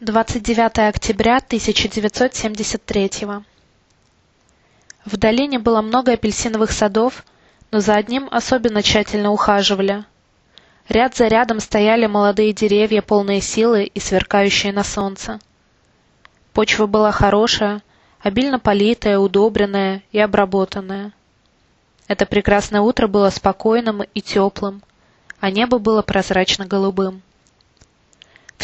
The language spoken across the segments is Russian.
29 октября 1973 В долине было много апельсиновых садов, но за одним особенно тщательно ухаживали. Ряд за рядом стояли молодые деревья, полные силы и сверкающие на солнце. Почва была хорошая, обильно политая, удобренная и обработанная. Это прекрасное утро было спокойным и теплым, а небо было прозрачно-голубым.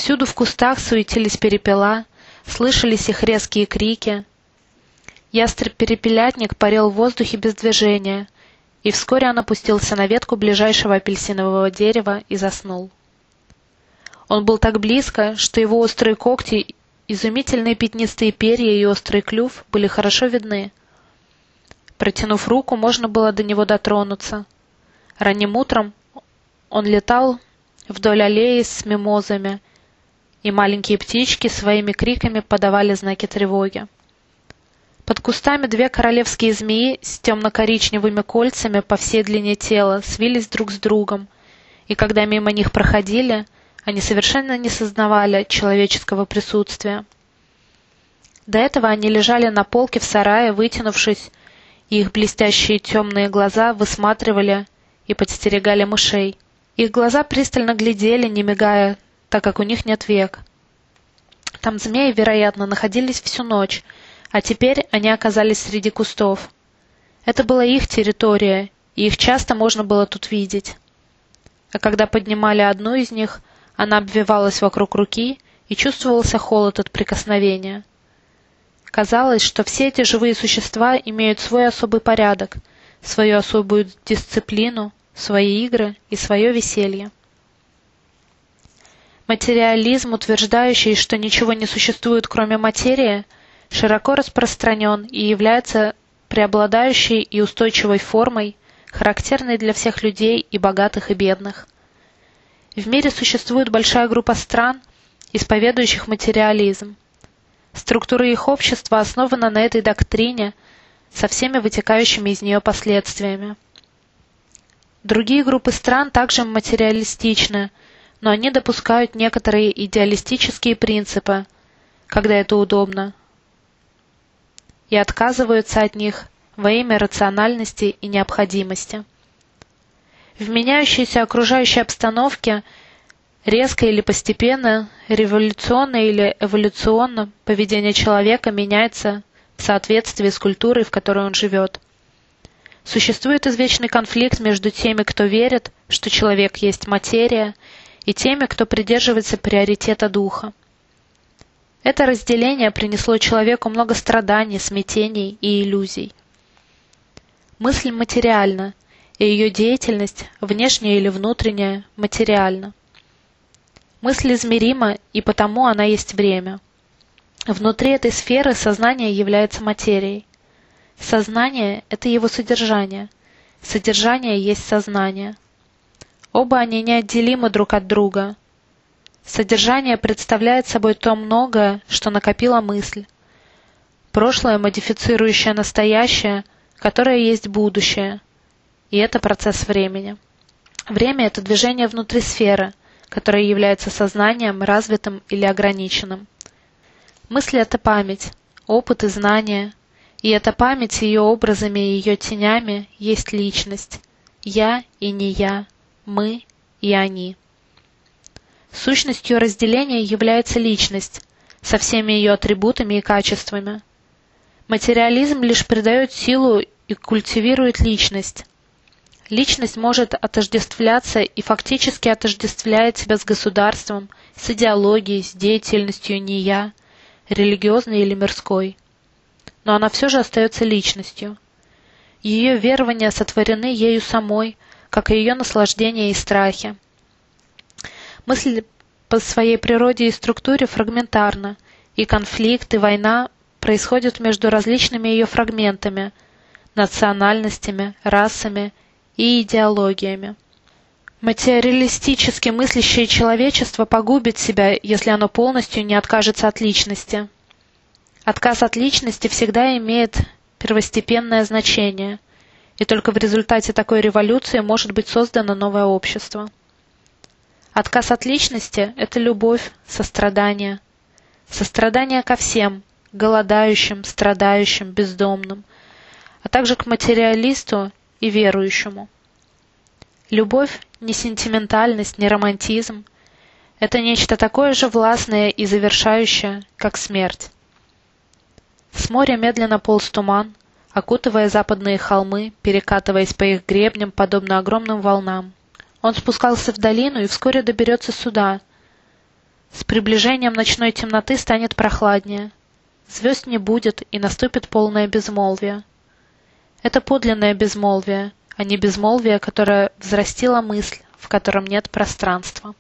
Всюду в кустах суетились перепела, слышались их резкие крики. Ястреб-перепелятник парил в воздухе без движения, и вскоре он опустился на ветку ближайшего апельсинового дерева и заснул. Он был так близко, что его острые когти, изумительные пятнистые перья и острый клюв были хорошо видны. Протянув руку, можно было до него дотронуться. Ранним утром он летал вдоль аллеи с мимозами, и маленькие птички своими криками подавали знаки тревоги. Под кустами две королевские змеи с темно-коричневыми кольцами по всей длине тела свились друг с другом, и когда мимо них проходили, они совершенно не сознавали человеческого присутствия. До этого они лежали на полке в сарае, вытянувшись и их блестящие темные глаза высматривали и подстерегали мышей. Их глаза пристально глядели, не мигая, так как у них нет век. Там змеи, вероятно, находились всю ночь, а теперь они оказались среди кустов. Это была их территория, и их часто можно было тут видеть. А когда поднимали одну из них, она обвивалась вокруг руки, и чувствовался холод от прикосновения. Казалось, что все эти живые существа имеют свой особый порядок, свою особую дисциплину, свои игры и свое веселье. Материализм, утверждающий, что ничего не существует кроме материи, широко распространен и является преобладающей и устойчивой формой, характерной для всех людей и богатых и бедных. В мире существует большая группа стран, исповедующих материализм. Структура их общества основана на этой доктрине со всеми вытекающими из нее последствиями. Другие группы стран также материалистичны, но они допускают некоторые идеалистические принципы, когда это удобно, и отказываются от них во имя рациональности и необходимости. В меняющейся окружающей обстановке – Резко или постепенно, революционно или эволюционно поведение человека меняется в соответствии с культурой, в которой он живет. Существует извечный конфликт между теми, кто верит, что человек есть материя, и теми, кто придерживается приоритета духа. Это разделение принесло человеку много страданий, смятений и иллюзий. Мысль материальна, и ее деятельность, внешняя или внутренняя, материальна. Мысль измерима, и потому она есть время. Внутри этой сферы сознание является материей. Сознание – это его содержание. Содержание есть сознание. Оба они неотделимы друг от друга. Содержание представляет собой то многое, что накопила мысль. Прошлое, модифицирующее настоящее, которое есть будущее. И это процесс времени. Время – это движение внутри сферы, которое является сознанием развитым или ограниченным. Мысль — это память, опыт и знания, и эта память ее образами и ее тенями есть личность. Я и не я, мы и они. Сущностью разделения является личность со всеми ее атрибутами и качествами. Материализм лишь придает силу и культивирует личность, Личность может отождествляться и фактически отождествляет себя с государством, с идеологией, с деятельностью не я, религиозной или мирской. Но она все же остается личностью. Ее верования сотворены ею самой, как и ее наслаждения и страхи. Мысль по своей природе и структуре фрагментарна, и конфликт, и война происходят между различными ее фрагментами, национальностями, расами и идеологиями. Материалистически мыслящее человечество погубит себя, если оно полностью не откажется от личности. Отказ от личности всегда имеет первостепенное значение, и только в результате такой революции может быть создано новое общество. Отказ от личности – это любовь, сострадание. сострадание ко всем, голодающим, страдающим, бездомным, а также к материалисту и верующему. Любовь, не сентиментальность, не романтизм – это нечто такое же властное и завершающее, как смерть. С моря медленно полз туман, окутывая западные холмы, перекатываясь по их гребням, подобно огромным волнам. Он спускался в долину и вскоре доберется сюда. С приближением ночной темноты станет прохладнее. Звезд не будет, и наступит полное безмолвие. Это подлинное безмолвие, а не безмолвие, которое взрастила мысль, в котором нет пространства.